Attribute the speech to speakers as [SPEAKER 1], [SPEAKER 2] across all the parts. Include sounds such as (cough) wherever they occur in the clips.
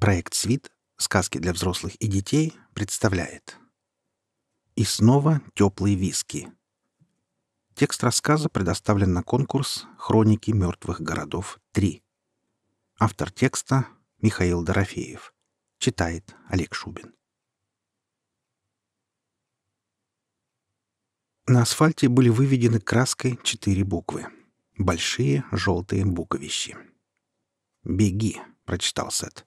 [SPEAKER 1] Проект «Свит. Сказки для взрослых и детей» представляет. И снова теплые виски. Текст рассказа предоставлен на конкурс «Хроники мертвых городов 3». Автор текста — Михаил Дорофеев. Читает Олег Шубин. На асфальте были выведены краской четыре буквы. Большие желтые буковищи. «Беги», — прочитал Сет.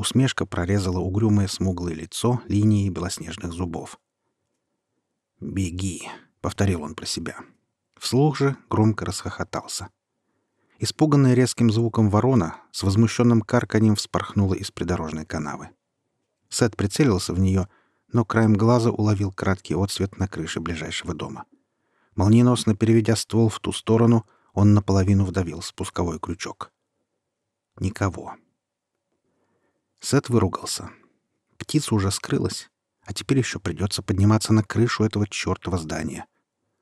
[SPEAKER 1] Усмешка прорезала угрюмое смуглое лицо линией белоснежных зубов. «Беги», — повторил он про себя. Вслух же громко расхохотался. Испуганная резким звуком ворона с возмущенным карканьем вспорхнула из придорожной канавы. Сет прицелился в нее, но краем глаза уловил краткий отсвет на крыше ближайшего дома. Молниеносно переведя ствол в ту сторону, он наполовину вдавил спусковой крючок. Никого. Сет выругался. Птица уже скрылась, а теперь еще придется подниматься на крышу этого чертова здания.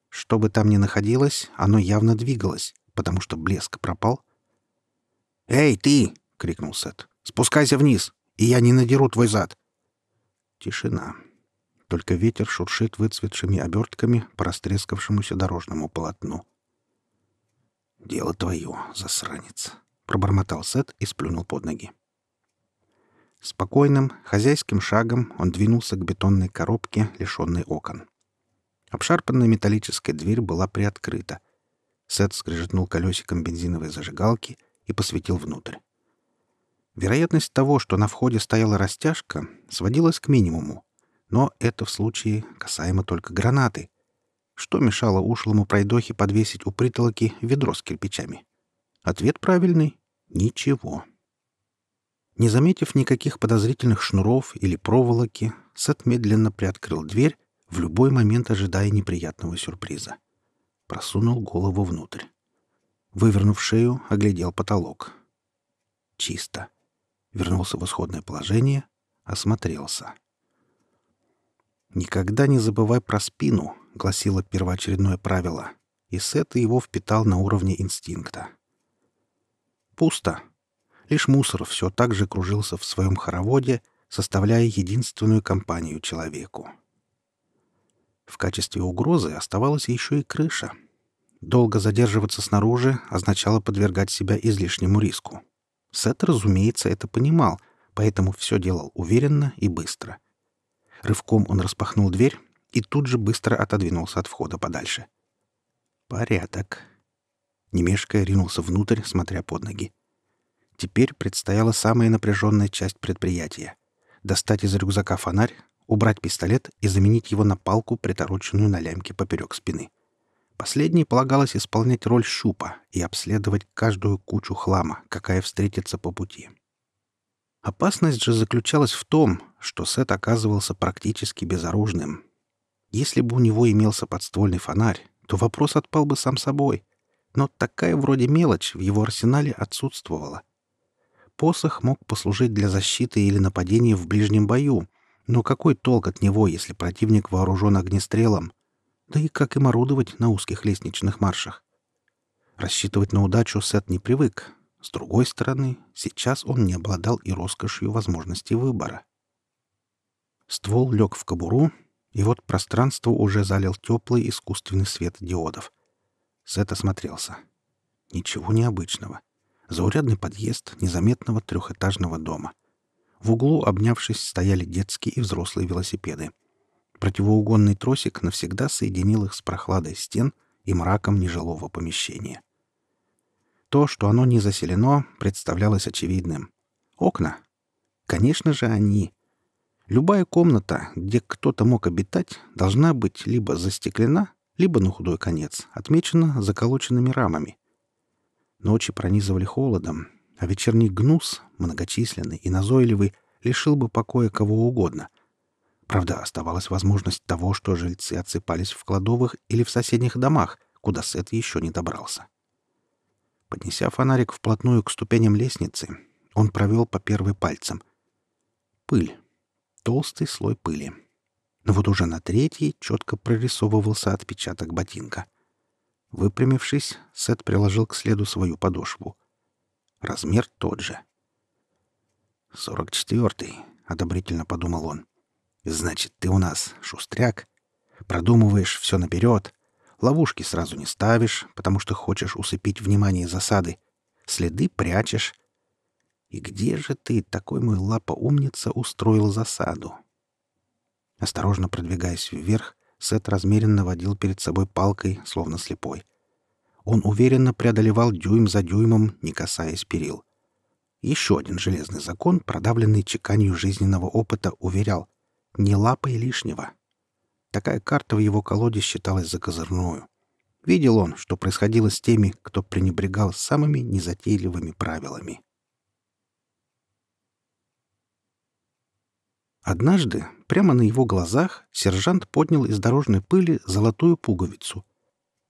[SPEAKER 1] Что бы там ни находилось, оно явно двигалось, потому что блеск пропал. «Эй, ты!» — крикнул Сет. «Спускайся вниз, и я не надеру твой зад!» Тишина. Только ветер шуршит выцветшими обертками по растрескавшемуся дорожному полотну. «Дело твое, засранец!» — пробормотал Сет и сплюнул под ноги. Спокойным, хозяйским шагом он двинулся к бетонной коробке, лишенной окон. Обшарпанная металлическая дверь была приоткрыта. Сет скрежетнул колесиком бензиновой зажигалки и посветил внутрь. Вероятность того, что на входе стояла растяжка, сводилась к минимуму. Но это в случае касаемо только гранаты. Что мешало ушлому пройдохе подвесить у притолоки ведро с кирпичами? Ответ правильный — ничего. Не заметив никаких подозрительных шнуров или проволоки, Сет медленно приоткрыл дверь, в любой момент ожидая неприятного сюрприза. Просунул голову внутрь. Вывернув шею, оглядел потолок. Чисто. Вернулся в исходное положение, осмотрелся. «Никогда не забывай про спину», — гласило первоочередное правило, и Сет его впитал на уровне инстинкта. Пусто. Лишь мусор все так же кружился в своем хороводе, составляя единственную компанию человеку. В качестве угрозы оставалась еще и крыша. Долго задерживаться снаружи означало подвергать себя излишнему риску. Сет, разумеется, это понимал, поэтому все делал уверенно и быстро. Рывком он распахнул дверь и тут же быстро отодвинулся от входа подальше. «Порядок». Немешкая ринулся внутрь, смотря под ноги. Теперь предстояла самая напряженная часть предприятия — достать из рюкзака фонарь, убрать пистолет и заменить его на палку, притороченную на лямке поперек спины. Последней полагалось исполнять роль щупа и обследовать каждую кучу хлама, какая встретится по пути. Опасность же заключалась в том, что Сет оказывался практически безоружным. Если бы у него имелся подствольный фонарь, то вопрос отпал бы сам собой. Но такая вроде мелочь в его арсенале отсутствовала. Посох мог послужить для защиты или нападения в ближнем бою, но какой толк от него, если противник вооружен огнестрелом? Да и как им орудовать на узких лестничных маршах? Рассчитывать на удачу Сет не привык. С другой стороны, сейчас он не обладал и роскошью возможности выбора. Ствол лег в кобуру, и вот пространство уже залил теплый искусственный свет диодов. Сет осмотрелся. Ничего необычного. Заурядный подъезд незаметного трехэтажного дома. В углу, обнявшись, стояли детские и взрослые велосипеды. Противоугонный тросик навсегда соединил их с прохладой стен и мраком нежилого помещения. То, что оно не заселено, представлялось очевидным. Окна. Конечно же, они. Любая комната, где кто-то мог обитать, должна быть либо застеклена, либо, на худой конец, отмечена заколоченными рамами. Ночи пронизывали холодом, а вечерний гнус, многочисленный и назойливый, лишил бы покоя кого угодно. Правда, оставалась возможность того, что жильцы отсыпались в кладовых или в соседних домах, куда Сет еще не добрался. Поднеся фонарик вплотную к ступеням лестницы, он провел по первой пальцам. Пыль. Толстый слой пыли. Но вот уже на третьей четко прорисовывался отпечаток ботинка — Выпрямившись, Сет приложил к следу свою подошву. Размер тот же. «Сорок четвертый», — одобрительно подумал он. «Значит, ты у нас шустряк, продумываешь все наперед, ловушки сразу не ставишь, потому что хочешь усыпить внимание засады, следы прячешь. И где же ты, такой мой лапа-умница, устроил засаду?» Осторожно продвигаясь вверх, Сет размеренно водил перед собой палкой, словно слепой. Он уверенно преодолевал дюйм за дюймом, не касаясь перил. Еще один железный закон, продавленный чеканью жизненного опыта, уверял — не лапой лишнего. Такая карта в его колоде считалась закозырную. Видел он, что происходило с теми, кто пренебрегал самыми незатейливыми правилами. Однажды, прямо на его глазах, сержант поднял из дорожной пыли золотую пуговицу.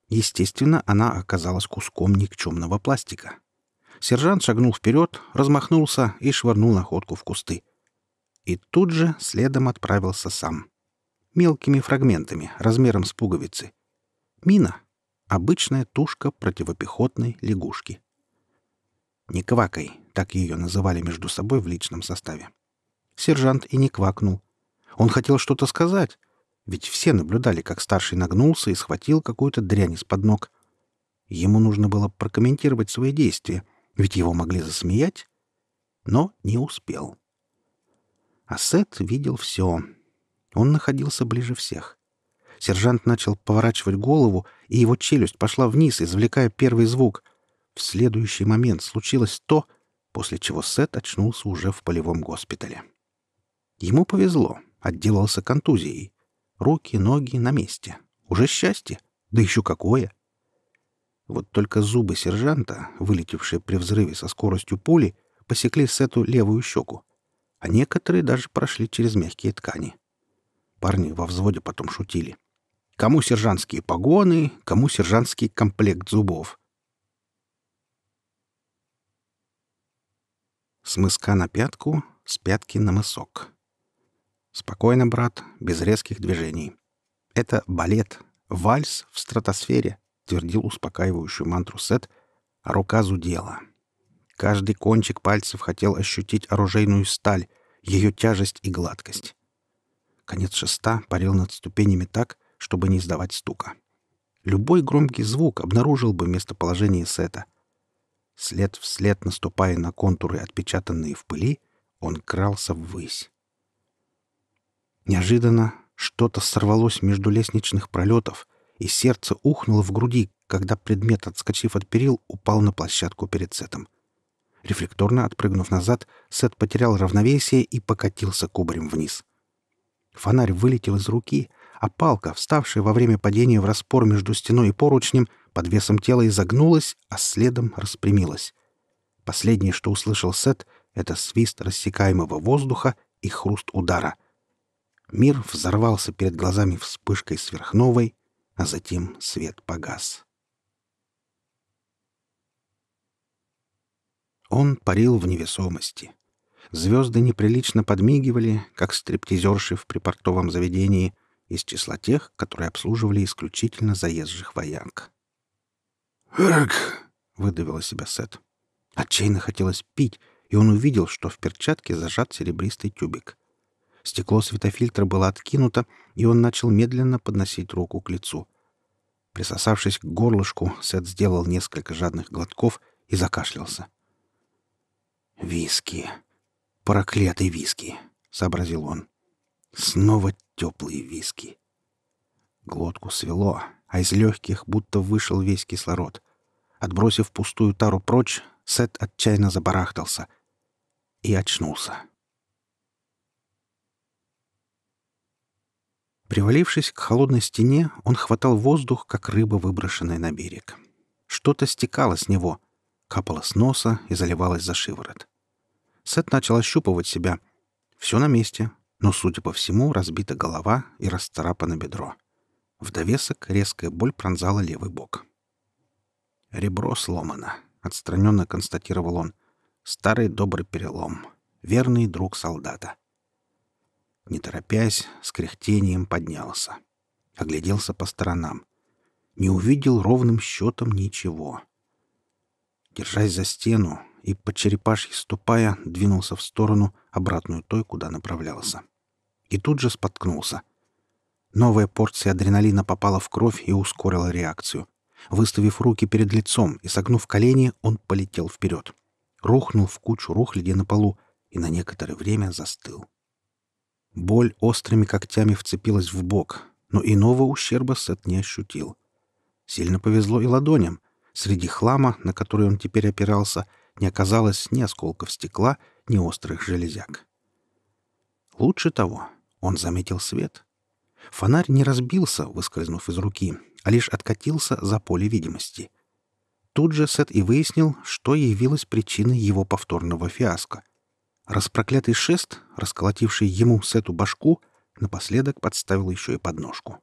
[SPEAKER 1] Естественно, она оказалась куском никчемного пластика. Сержант шагнул вперед, размахнулся и швырнул находку в кусты. И тут же следом отправился сам. Мелкими фрагментами, размером с пуговицы. Мина — обычная тушка противопехотной лягушки. «Не квакай», — так ее называли между собой в личном составе. Сержант и не квакнул. Он хотел что-то сказать, ведь все наблюдали, как старший нагнулся и схватил какую-то дрянь из-под ног. Ему нужно было прокомментировать свои действия — ведь его могли засмеять, но не успел. А Сет видел все. Он находился ближе всех. Сержант начал поворачивать голову, и его челюсть пошла вниз, извлекая первый звук. В следующий момент случилось то, после чего Сет очнулся уже в полевом госпитале. Ему повезло, отделался контузией. Руки, ноги на месте. Уже счастье. Да еще какое! Вот только зубы сержанта, вылетевшие при взрыве со скоростью пули, посекли Сету левую щеку, а некоторые даже прошли через мягкие ткани. Парни во взводе потом шутили. Кому сержантские погоны, кому сержантский комплект зубов. С мыска на пятку, с пятки на мысок. Спокойно, брат, без резких движений. Это балет, вальс в стратосфере — твердил успокаивающую мантру Сет, а рука зудела. Каждый кончик пальцев хотел ощутить оружейную сталь, ее тяжесть и гладкость. Конец шеста парил над ступенями так, чтобы не издавать стука. Любой громкий звук обнаружил бы местоположение Сета. След вслед наступая на контуры, отпечатанные в пыли, он крался ввысь. Неожиданно что-то сорвалось между лестничных пролетов — и сердце ухнуло в груди, когда предмет, отскочив от перил, упал на площадку перед Сетом. Рефлекторно отпрыгнув назад, Сет потерял равновесие и покатился кубарем вниз. Фонарь вылетел из руки, а палка, вставшая во время падения в распор между стеной и поручнем, под весом тела изогнулась, а следом распрямилась. Последнее, что услышал Сет, — это свист рассекаемого воздуха и хруст удара. Мир взорвался перед глазами вспышкой сверхновой, а затем свет погас. Он парил в невесомости. Звезды неприлично подмигивали, как стриптизерши в припортовом заведении, из числа тех, которые обслуживали исключительно заезжих вояк.
[SPEAKER 2] «Эрк!»
[SPEAKER 1] — выдавил из себя Сет. Отчаянно хотелось пить, и он увидел, что в перчатке зажат серебристый тюбик. Стекло светофильтра было откинуто, и он начал медленно подносить руку к лицу. Присосавшись к горлышку, Сет сделал несколько жадных глотков и закашлялся. «Виски! Проклятый виски!» — сообразил он. «Снова теплые виски!» Глотку свело, а из легких будто вышел весь кислород. Отбросив пустую тару прочь, Сет отчаянно забарахтался и очнулся. Привалившись к холодной стене, он хватал воздух, как рыба, выброшенная на берег. Что-то стекало с него, капало с носа и заливалось за шиворот. Сет начал ощупывать себя. Все на месте, но, судя по всему, разбита голова и расцарапано бедро. В довесок резкая боль пронзала левый бок. «Ребро сломано», — отстраненно констатировал он. «Старый добрый перелом. Верный друг солдата». Не торопясь, с кряхтением поднялся. Огляделся по сторонам. Не увидел ровным счетом ничего. Держась за стену, и, по черепашьи ступая, двинулся в сторону, обратную той, куда направлялся. И тут же споткнулся. Новая порция адреналина попала в кровь и ускорила реакцию. Выставив руки перед лицом и согнув колени, он полетел вперед. Рухнул в кучу рухляди на полу и на некоторое время застыл. Боль острыми когтями вцепилась в бок, но иного ущерба Сет не ощутил. Сильно повезло и ладоням. Среди хлама, на который он теперь опирался, не оказалось ни осколков стекла, ни острых железяк. Лучше того, он заметил свет. Фонарь не разбился, выскользнув из руки, а лишь откатился за поле видимости. Тут же Сет и выяснил, что явилось причиной его повторного фиаско. Распроклятый шест, расколотивший ему Сету башку, напоследок подставил еще и подножку.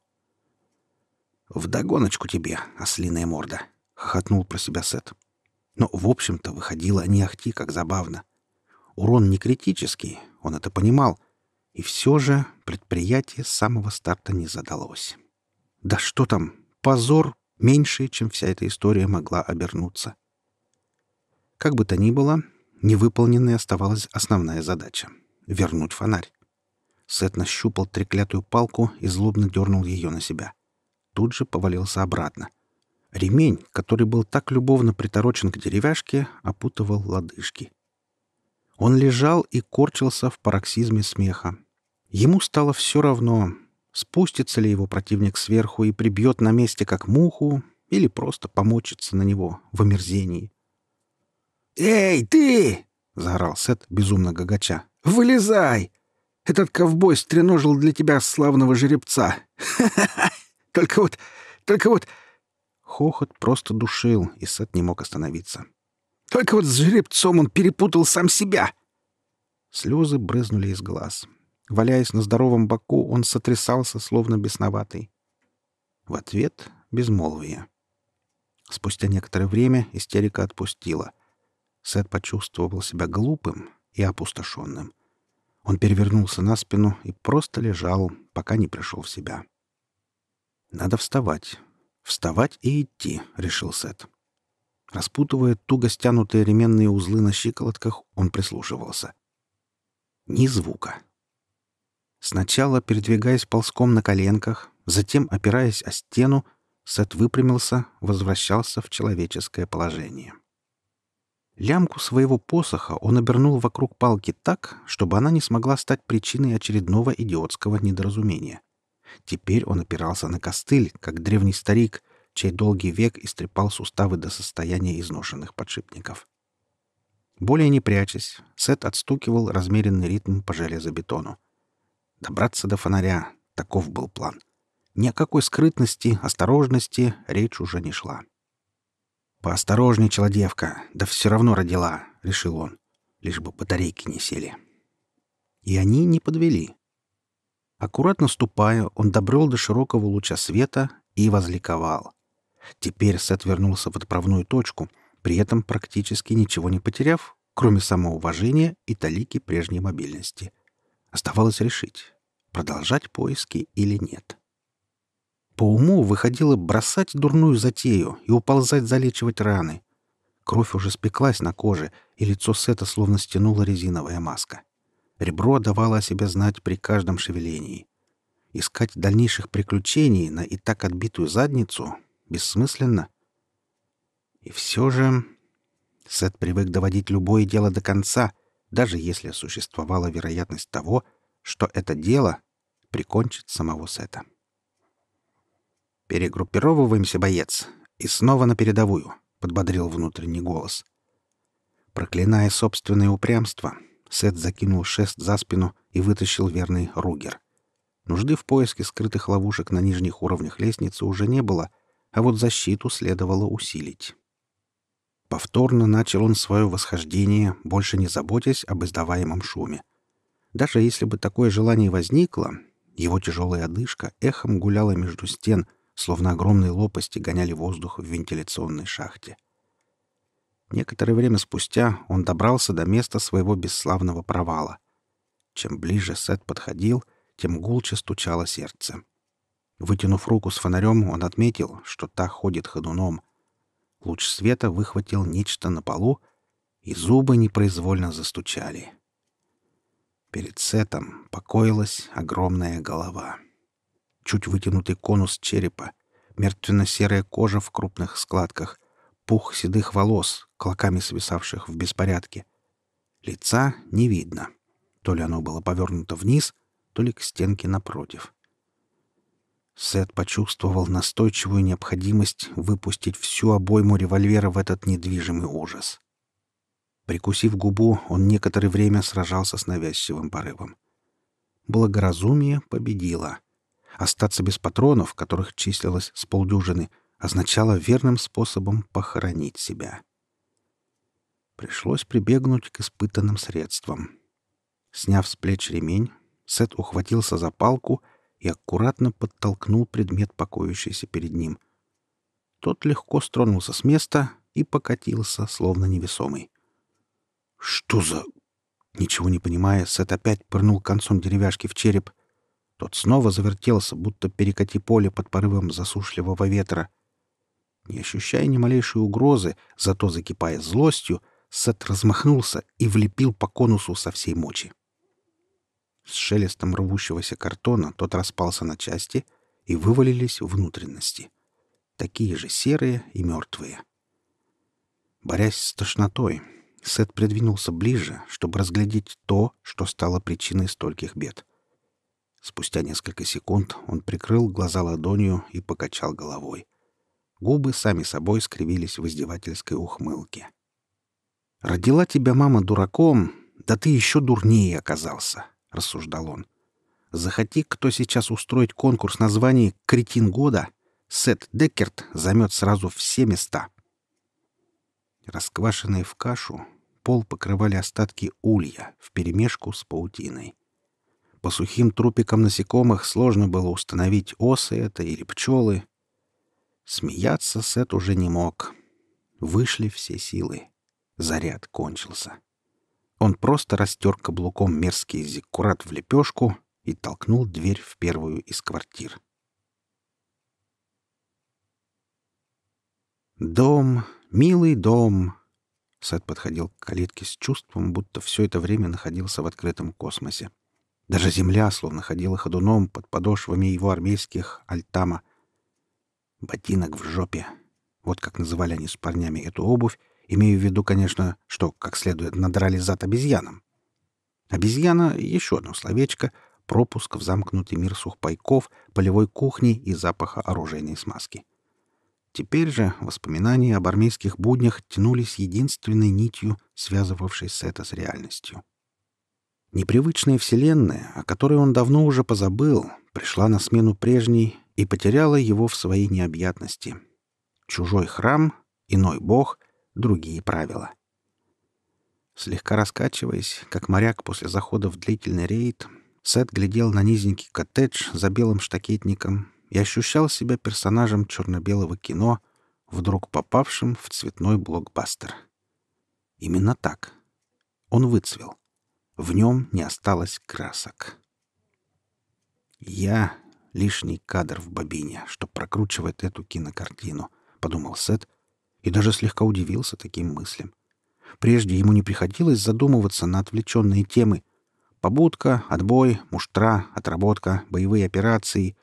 [SPEAKER 1] «Вдогоночку тебе, ослиная морда!» — хохотнул про себя Сет. Но, в общем-то, выходило не ахти, как забавно. Урон не критический, он это понимал, и все же предприятие с самого старта не задалось. Да что там, позор меньше, чем вся эта история могла обернуться. Как бы то ни было, невыполненной оставалась основная задача — вернуть фонарь. Сет нащупал треклятую палку и злобно дернул ее на себя. Тут же повалился обратно. Ремень, который был так любовно приторочен к деревяшке, опутывал лодыжки. Он лежал и корчился в пароксизме смеха. Ему стало все равно, спустится ли его противник сверху и прибьет на месте как муху, или просто помочится на него в омерзении. «Эй, ты!» — заорал Сет, безумно гагача. «Вылезай! Этот ковбой стреножил для тебя славного жеребца! Ха-ха-ха! (laughs) Только вот... Только вот...» Хохот просто душил, и Сет не мог остановиться. «Только вот с жеребцом он перепутал сам себя!» Слезы брызнули из глаз. Валяясь на здоровом боку, он сотрясался, словно бесноватый. В ответ — безмолвие. Спустя некоторое время истерика отпустила. Сет почувствовал себя глупым и опустошенным. Он перевернулся на спину и просто лежал, пока не пришел в себя. «Надо вставать. Вставать и идти», — решил Сет. Распутывая туго стянутые ременные узлы на щиколотках, он прислушивался. Ни звука. Сначала, передвигаясь ползком на коленках, затем, опираясь о стену, Сет выпрямился, возвращался в человеческое положение. Лямку своего посоха он обернул вокруг палки так, чтобы она не смогла стать причиной очередного идиотского недоразумения. Теперь он опирался на костыль, как древний старик, чей долгий век истрепал суставы до состояния изношенных подшипников. Более не прячась, Сет отстукивал размеренный ритм по железобетону. Добраться до фонаря — таков был план. Ни о какой скрытности, осторожности речь уже не шла. «Поосторожней, челодевка, да все равно родила», — решил он, лишь бы батарейки не сели. И они не подвели. Аккуратно ступая, он добрел до широкого луча света и возликовал. Теперь Сет вернулся в отправную точку, при этом практически ничего не потеряв, кроме самоуважения и талики прежней мобильности — Оставалось решить, продолжать поиски или нет. По уму выходило бросать дурную затею и уползать залечивать раны. Кровь уже спеклась на коже, и лицо Сета словно стянула резиновая маска. Ребро давало о себе знать при каждом шевелении. Искать дальнейших приключений на и так отбитую задницу бессмысленно. И все же Сет привык доводить любое дело до конца — даже если существовала вероятность того, что это дело прикончит самого Сета. «Перегруппировываемся, боец, и снова на передовую», — подбодрил внутренний голос. Проклиная собственное упрямство, Сет закинул шест за спину и вытащил верный Ругер. Нужды в поиске скрытых ловушек на нижних уровнях лестницы уже не было, а вот защиту следовало усилить. Повторно начал он свое восхождение, больше не заботясь об издаваемом шуме. Даже если бы такое желание возникло, его тяжелая одышка эхом гуляла между стен, словно огромные лопасти гоняли воздух в вентиляционной шахте. Некоторое время спустя он добрался до места своего бесславного провала. Чем ближе Сет подходил, тем гулче стучало сердце. Вытянув руку с фонарем, он отметил, что та ходит ходуном — Луч света выхватил нечто на полу, и зубы непроизвольно застучали. Перед Сетом покоилась огромная голова. Чуть вытянутый конус черепа, мертвенно-серая кожа в крупных складках, пух седых волос, клоками свисавших в беспорядке. Лица не видно. То ли оно было повернуто вниз, то ли к стенке напротив. Сет почувствовал настойчивую необходимость выпустить всю обойму револьвера в этот недвижимый ужас. Прикусив губу, он некоторое время сражался с навязчивым порывом. Благоразумие победило. Остаться без патронов, которых числилось с полдюжины, означало верным способом похоронить себя. Пришлось прибегнуть к испытанным средствам. Сняв с плеч ремень, Сет ухватился за палку и аккуратно подтолкнул предмет, покоящийся перед ним. Тот легко стронулся с места и покатился, словно невесомый. «Что за...» Ничего не понимая, Сет опять пырнул концом деревяшки в череп. Тот снова завертелся, будто перекати поле под порывом засушливого ветра. Не ощущая ни малейшей угрозы, зато закипая злостью, Сет размахнулся и влепил по конусу со всей мочи. С шелестом рвущегося картона тот распался на части, и вывалились внутренности. Такие же серые и мертвые. Борясь с тошнотой, Сет придвинулся ближе, чтобы разглядеть то, что стало причиной стольких бед. Спустя несколько секунд он прикрыл глаза ладонью и покачал головой. Губы сами собой скривились в издевательской ухмылке. «Родила тебя мама дураком, да ты еще дурнее оказался», — рассуждал он. «Захоти кто сейчас устроить конкурс названий «Кретин года», Сет Деккерт займет сразу все места». Расквашенные в кашу, пол покрывали остатки улья вперемешку с паутиной. По сухим трупикам насекомых сложно было установить, осы это или пчелы. Смеяться Сет уже не мог. Вышли все силы. Заряд кончился. Он просто растер каблуком мерзкий зиккурат в лепешку и толкнул дверь в первую из квартир. Дом, милый дом, Сет подходил к калитке с чувством, будто все это время находился в открытом космосе. Даже земля словно ходила ходуном под подошвами его армейских альтама. Ботинок в жопе. Вот как называли они с парнями эту обувь, имея в виду, конечно, что, как следует, надрали зад обезьянам. Обезьяна — еще одно словечко, пропуск в замкнутый мир сухпайков, полевой кухни и запаха оружейной смазки. — Теперь же воспоминания об армейских буднях тянулись единственной нитью, связывавшей Сета с реальностью. Непривычная вселенная, о которой он давно уже позабыл, пришла на смену прежней и потеряла его в своей необъятности. Чужой храм, иной бог, другие правила. Слегка раскачиваясь, как моряк после захода в длительный рейд, Сет глядел на низенький коттедж за белым штакетником и ощущал себя персонажем черно-белого кино, вдруг попавшим в цветной блокбастер. Именно так. Он выцвел. В нем не осталось красок. «Я — лишний кадр в бобине, что прокручивает эту кинокартину», — подумал Сет, и даже слегка удивился таким мыслям. Прежде ему не приходилось задумываться на отвлеченные темы — побудка, отбой, муштра, отработка, боевые операции,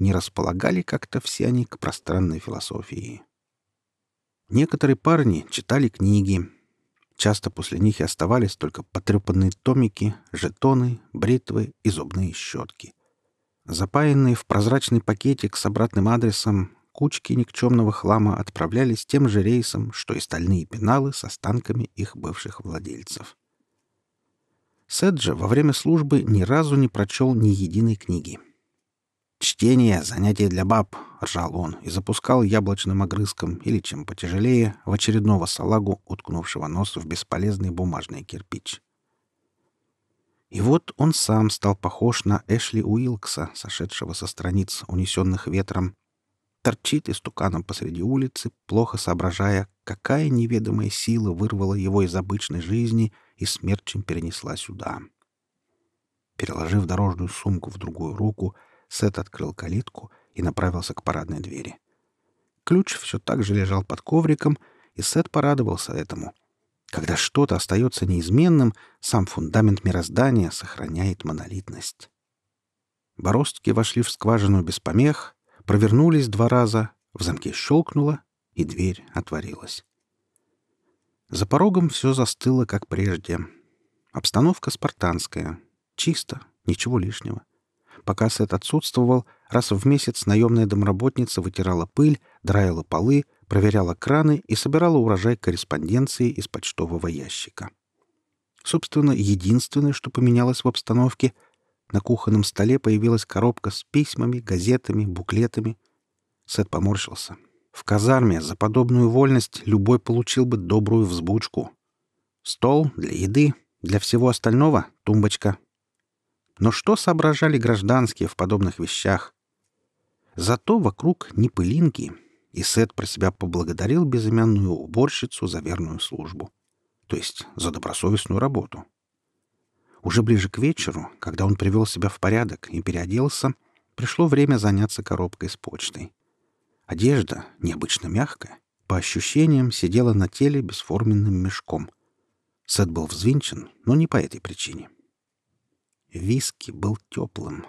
[SPEAKER 1] не располагали как-то все они к пространной философии. Некоторые парни читали книги. Часто после них и оставались только потрепанные томики, жетоны, бритвы и зубные щетки. Запаянные в прозрачный пакетик с обратным адресом, кучки никчемного хлама отправлялись тем же рейсом, что и стальные пеналы с останками их бывших владельцев. Седжа во время службы ни разу не прочел ни единой книги — «Чтение — занятие для баб», — ржал он и запускал яблочным огрызком или чем потяжелее в очередного салагу, уткнувшего нос в бесполезный бумажный кирпич. И вот он сам стал похож на Эшли Уилкса, сошедшего со страниц, унесенных ветром. Торчит истуканом посреди улицы, плохо соображая, какая неведомая сила вырвала его из обычной жизни и смерчем перенесла сюда. Переложив дорожную сумку в другую руку — Сет открыл калитку и направился к парадной двери. Ключ все так же лежал под ковриком, и Сет порадовался этому. Когда что-то остается неизменным, сам фундамент мироздания сохраняет монолитность. Бороздки вошли в скважину без помех, провернулись два раза, в замке щелкнуло, и дверь отворилась. За порогом все застыло, как прежде. Обстановка спартанская. Чисто, ничего лишнего. Пока Сет отсутствовал, раз в месяц наемная домработница вытирала пыль, драила полы, проверяла краны и собирала урожай корреспонденции из почтового ящика. Собственно, единственное, что поменялось в обстановке — на кухонном столе появилась коробка с письмами, газетами, буклетами. Сет поморщился. В казарме за подобную вольность любой получил бы добрую взбучку. Стол для еды, для всего остального — тумбочка. Но что соображали гражданские в подобных вещах? Зато вокруг не пылинки, и Сет про себя поблагодарил безымянную уборщицу за верную службу. То есть за добросовестную работу. Уже ближе к вечеру, когда он привел себя в порядок и переоделся, пришло время заняться коробкой с почтой. Одежда, необычно мягкая, по ощущениям сидела на теле бесформенным мешком. Сет был взвинчен, но не по этой причине. Виски был теплым.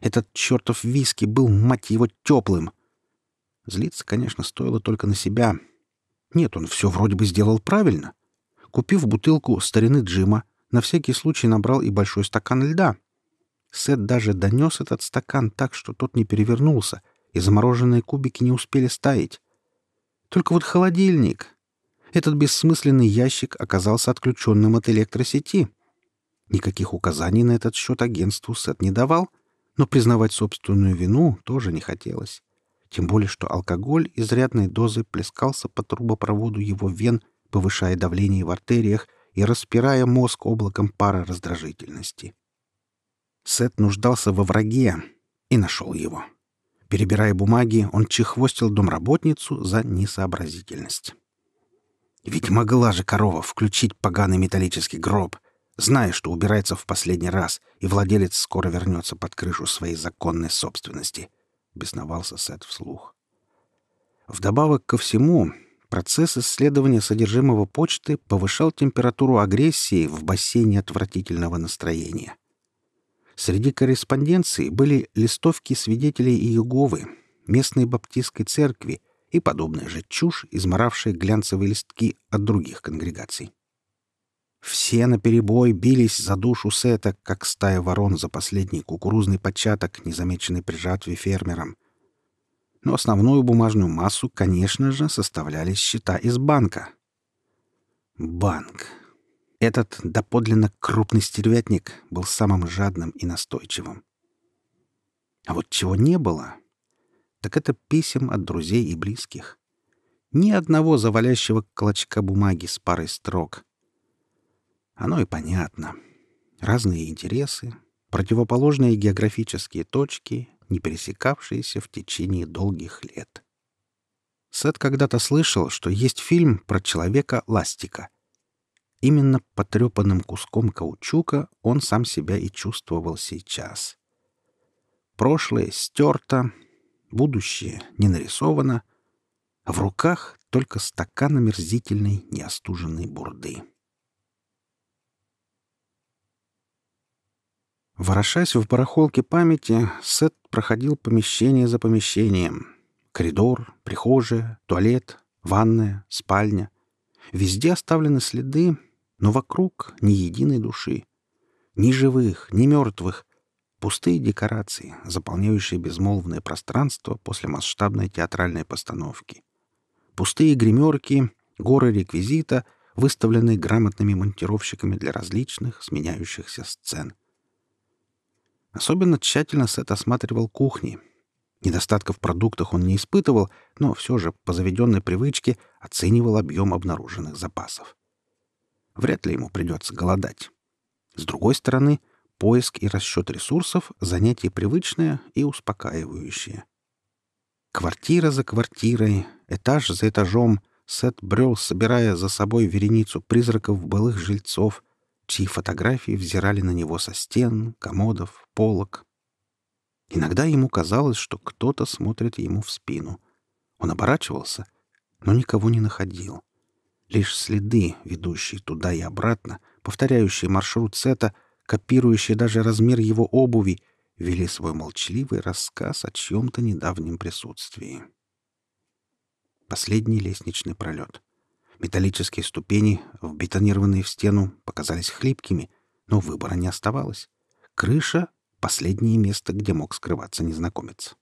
[SPEAKER 1] Этот чертов виски был, мать его, теплым. Злиться, конечно, стоило только на себя. Нет, он все вроде бы сделал правильно. Купив бутылку старины Джима, на всякий случай набрал и большой стакан льда. Сет даже донес этот стакан так, что тот не перевернулся, и замороженные кубики не успели стаять. Только вот холодильник. Этот бессмысленный ящик оказался отключенным от электросети. Никаких указаний на этот счет агентству Сет не давал, но признавать собственную вину тоже не хотелось. Тем более, что алкоголь изрядной дозы плескался по трубопроводу его вен, повышая давление в артериях и распирая мозг облаком пара раздражительности. Сет нуждался во враге и нашел его. Перебирая бумаги, он чехвостил домработницу за несообразительность. Ведь могла же корова включить поганый металлический гроб, зная, что убирается в последний раз, и владелец скоро вернется под крышу своей законной собственности, — бесновался Сет вслух. Вдобавок ко всему, Процесс исследования содержимого почты повышал температуру агрессии в бассейне отвратительного настроения. Среди корреспонденции были листовки свидетелей Иеговы, местной баптистской церкви и подобная же чушь, изморавшая глянцевые листки от других конгрегаций. Все наперебой бились за душу Сета, как стая ворон за последний кукурузный початок, незамеченный при жатве фермером но основную бумажную массу, конечно же, составляли счета из банка. Банк. Этот доподлинно крупный стервятник был самым жадным и настойчивым. А вот чего не было, так это писем от друзей и близких. Ни одного завалящего клочка бумаги с парой строк. Оно и понятно. Разные интересы, противоположные географические точки, не пересекавшиеся в течение долгих лет. Сет когда-то слышал, что есть фильм про человека-ластика. Именно потрепанным куском каучука он сам себя и чувствовал сейчас. Прошлое стерто, будущее не нарисовано, а в руках только стакан омерзительной неостуженной бурды. Ворошась в барахолке памяти, Сет проходил помещение за помещением. Коридор, прихожая, туалет, ванная, спальня. Везде оставлены следы, но вокруг ни единой души. Ни живых, ни мертвых. Пустые декорации, заполняющие безмолвное пространство после масштабной театральной постановки. Пустые гримерки, горы реквизита, выставленные грамотными монтировщиками для различных сменяющихся сцен — Особенно тщательно Сет осматривал кухни. Недостатков в продуктах он не испытывал, но все же по заведенной привычке оценивал объем обнаруженных запасов. Вряд ли ему придется голодать. С другой стороны, поиск и расчет ресурсов — занятие привычное и успокаивающее. Квартира за квартирой, этаж за этажом Сет брел, собирая за собой вереницу призраков былых жильцов — чьи фотографии взирали на него со стен, комодов, полок. Иногда ему казалось, что кто-то смотрит ему в спину. Он оборачивался, но никого не находил. Лишь следы, ведущие туда и обратно, повторяющие маршрут Сета, копирующие даже размер его обуви, вели свой молчаливый рассказ о чьем-то недавнем присутствии. Последний лестничный пролет. Металлические ступени, вбетонированные в стену, показались хлипкими, но выбора не оставалось. Крыша — последнее место, где мог скрываться незнакомец.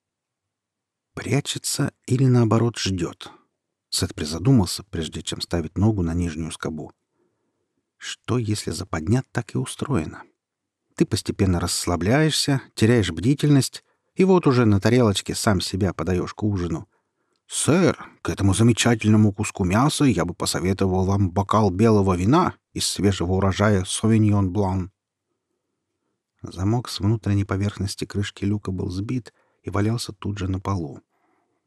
[SPEAKER 1] Прячется или, наоборот, ждет. Сет призадумался, прежде чем ставить ногу на нижнюю скобу. Что, если западня так и устроена? Ты постепенно расслабляешься, теряешь бдительность, и вот уже на тарелочке сам себя подаешь к ужину. «Сэр, к этому замечательному куску мяса я бы посоветовал вам бокал белого вина из свежего урожая Совиньон Блан». Замок с внутренней поверхности крышки люка был сбит и валялся тут же на полу.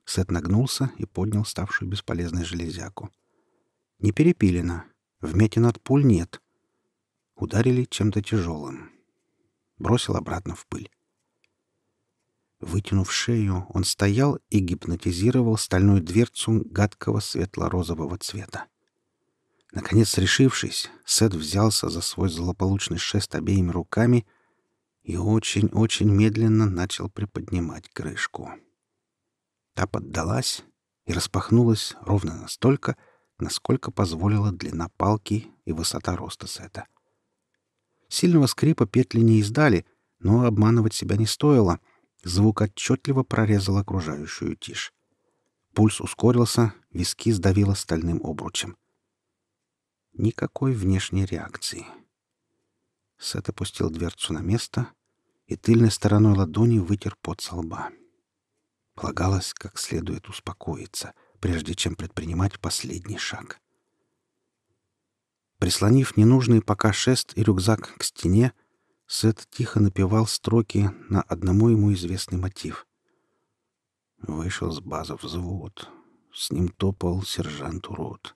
[SPEAKER 1] Сет нагнулся и поднял ставшую бесполезной железяку. Не перепилено. Вмятин от пуль нет. Ударили чем-то тяжелым. Бросил обратно в пыль. Вытянув шею, он стоял и гипнотизировал стальную дверцу гадкого светло-розового цвета. Наконец, решившись, Сет взялся за свой злополучный шест обеими руками и очень-очень медленно начал приподнимать крышку. Та поддалась и распахнулась ровно настолько, насколько позволила длина палки и высота роста Сета. Сильного скрипа петли не издали, но обманывать себя не стоило — Звук отчетливо прорезал окружающую тишь. Пульс ускорился, виски сдавило стальным обручем. Никакой внешней реакции. Сет опустил дверцу на место и тыльной стороной ладони вытер пот со лба. Полагалось как следует успокоиться, прежде чем предпринимать последний шаг. Прислонив ненужный пока шест и рюкзак к стене, Сет тихо напевал строки на одному ему известный мотив. Вышел с базы взвод. С ним топал сержант-урод.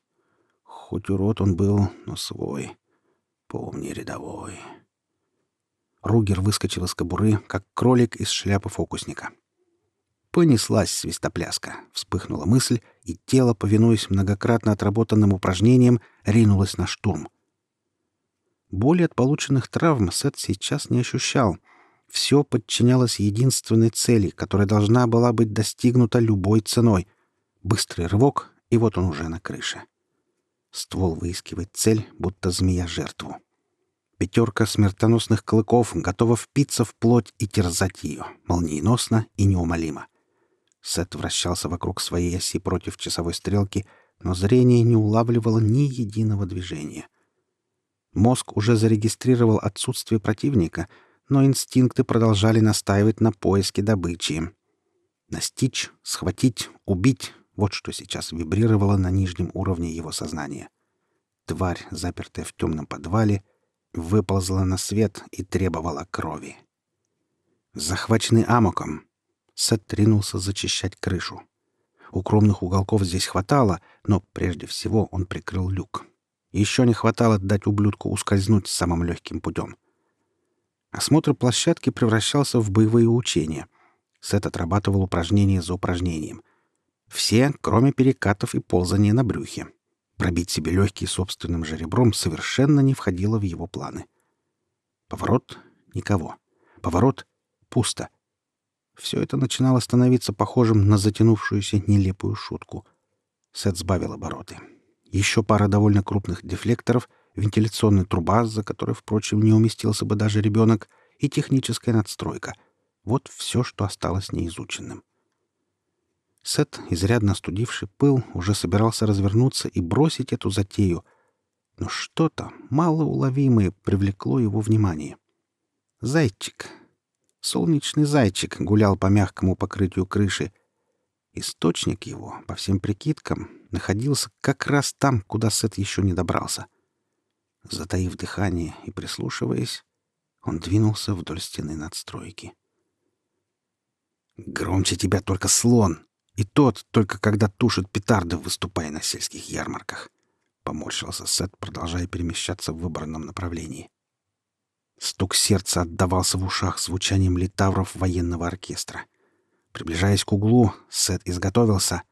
[SPEAKER 1] Хоть урод он был, но свой. Помни, рядовой. Ругер выскочил из кобуры, как кролик из шляпы фокусника. Понеслась свистопляска, вспыхнула мысль, и тело, повинуясь многократно отработанным упражнениям, ринулось на штурм — Боли от полученных травм Сет сейчас не ощущал. Все подчинялось единственной цели, которая должна была быть достигнута любой ценой. Быстрый рывок, и вот он уже на крыше. Ствол выискивает цель, будто змея жертву. Пятерка смертоносных клыков готова впиться в плоть и терзать ее, молниеносно и неумолимо. Сет вращался вокруг своей оси против часовой стрелки, но зрение не улавливало ни единого движения — Мозг уже зарегистрировал отсутствие противника, но инстинкты продолжали настаивать на поиске добычи. Настичь, схватить, убить — вот что сейчас вибрировало на нижнем уровне его сознания. Тварь, запертая в темном подвале, выползла на свет и требовала крови. Захваченный амоком, Сет тринулся зачищать крышу. Укромных уголков здесь хватало, но прежде всего он прикрыл люк. Еще не хватало дать ублюдку ускользнуть самым легким путем. Осмотр площадки превращался в боевые учения. Сет отрабатывал упражнение за упражнением. Все, кроме перекатов и ползания на брюхе. Пробить себе легкие собственным же ребром совершенно не входило в его планы. Поворот — никого. Поворот — пусто. Все это начинало становиться похожим на затянувшуюся нелепую шутку. Сет сбавил обороты еще пара довольно крупных дефлекторов, вентиляционная труба, за которой, впрочем, не уместился бы даже ребенок, и техническая надстройка. Вот все, что осталось неизученным. Сет, изрядно остудивший пыл, уже собирался развернуться и бросить эту затею, но что-то малоуловимое привлекло его внимание. Зайчик. Солнечный зайчик гулял по мягкому покрытию крыши. Источник его, по всем прикидкам, находился как раз там, куда Сет еще не добрался. Затаив дыхание и прислушиваясь, он двинулся вдоль стены надстройки. «Громче тебя только слон, и тот только когда тушит петарды, выступая на сельских ярмарках», — поморщился Сет, продолжая перемещаться в выбранном направлении. Стук сердца отдавался в ушах звучанием литавров военного оркестра. Приближаясь к углу, Сет изготовился.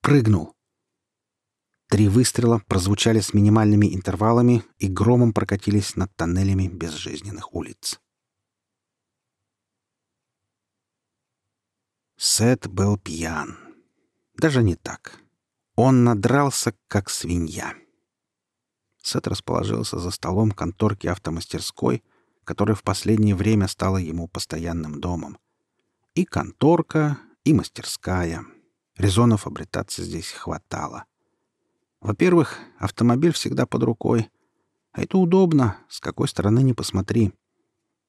[SPEAKER 1] Прыгнул. Три выстрела прозвучали с минимальными интервалами и громом прокатились над тоннелями безжизненных улиц. Сет был пьян. Даже не так. Он надрался, как свинья. Сет расположился за столом конторки автомастерской, которая в последнее время стала ему постоянным домом. И конторка, и мастерская. Резонов обретаться здесь хватало. Во-первых, автомобиль всегда под рукой. А это удобно, с какой стороны не посмотри.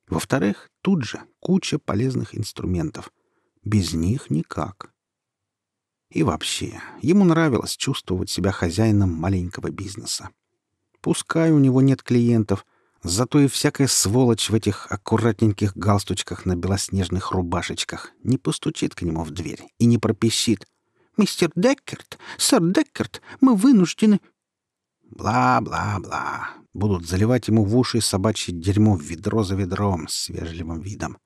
[SPEAKER 1] Во-вторых, тут же куча полезных инструментов. Без них никак. И вообще, ему нравилось чувствовать себя хозяином маленького бизнеса. Пускай у него нет клиентов, зато и всякая сволочь в этих аккуратненьких галстучках на белоснежных рубашечках не постучит к нему в дверь и не пропищит. «Мистер Деккерт! Сэр Деккерт! Мы вынуждены...» Бла-бла-бла. Будут заливать ему в уши собачье дерьмо в ведро за ведром с вежливым видом.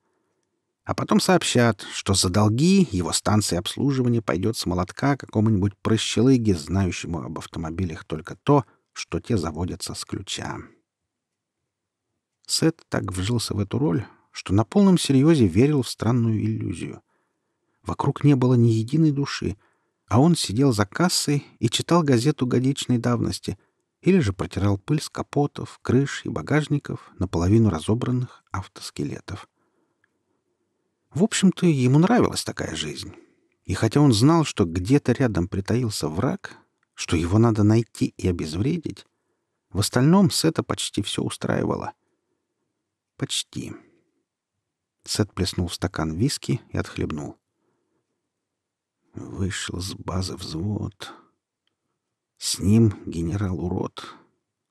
[SPEAKER 1] А потом сообщат, что за долги его станция обслуживания пойдет с молотка какому-нибудь прощелыге, знающему об автомобилях только то, что те заводятся с ключа. Сет так вжился в эту роль, что на полном серьезе верил в странную иллюзию. Вокруг не было ни единой души, а он сидел за кассой и читал газету годичной давности или же протирал пыль с капотов, крыш и багажников наполовину разобранных автоскелетов. В общем-то, ему нравилась такая жизнь. И хотя он знал, что где-то рядом притаился враг, что его надо найти и обезвредить, в остальном Сета почти все устраивало. Почти. Сет плеснул в стакан виски и отхлебнул. Вышел с базы взвод. С ним генерал-урод.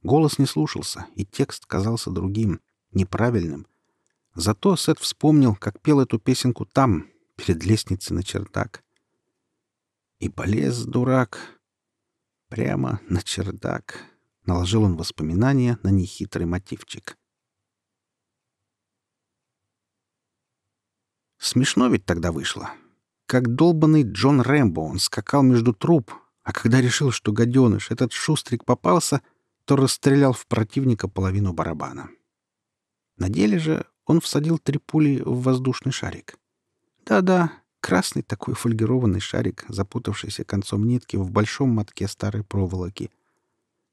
[SPEAKER 1] Голос не слушался, и текст казался другим, неправильным. Зато Сет вспомнил, как пел эту песенку там, перед лестницей на чердак. И полез дурак Прямо на чердак. Наложил он воспоминания на нехитрый мотивчик. Смешно ведь тогда вышло. Как долбанный Джон Рэмбо он скакал между труб, а когда решил, что гаденыш, этот шустрик попался, то расстрелял в противника половину барабана. На деле же он всадил три пули в воздушный шарик. Да-да, Красный такой фольгированный шарик, запутавшийся концом нитки в большом мотке старой проволоки.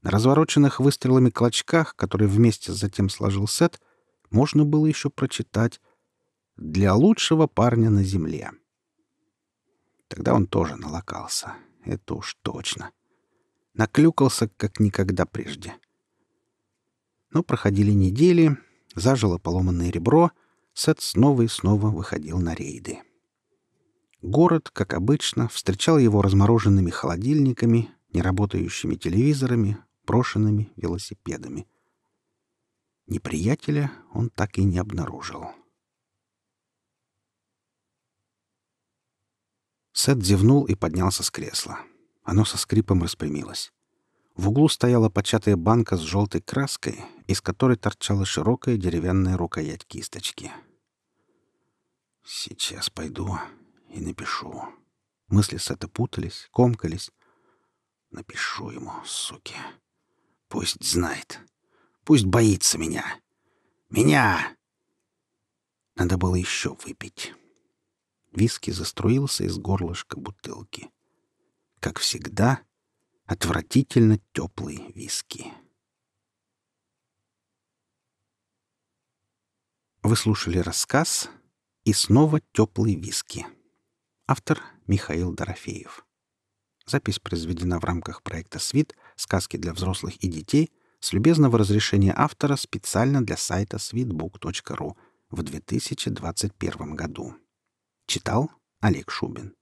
[SPEAKER 1] На развороченных выстрелами клочках, которые вместе затем сложил Сет, можно было еще прочитать «Для лучшего парня на земле». Тогда он тоже налокался. Это уж точно. Наклюкался, как никогда прежде. Но проходили недели, зажило поломанное ребро, Сет снова и снова выходил на рейды. Город, как обычно, встречал его размороженными холодильниками, неработающими телевизорами, брошенными велосипедами. Неприятеля он так и не обнаружил. Сет зевнул и поднялся с кресла. Оно со скрипом распрямилось. В углу стояла початая банка с желтой краской, из которой торчала широкая деревянная рукоять кисточки. «Сейчас пойду и напишу. Мысли Сета путались, комкались. Напишу ему, суки. Пусть знает. Пусть боится меня. Меня! Надо было еще выпить. Виски заструился из горлышка бутылки. Как всегда, отвратительно теплый виски. Вы слушали рассказ «И снова теплый виски». Автор Михаил Дорофеев. Запись произведена в рамках проекта «Свит. Сказки для взрослых и детей» с любезного разрешения автора специально для сайта sweetbook.ru в 2021 году. Читал Олег Шубин.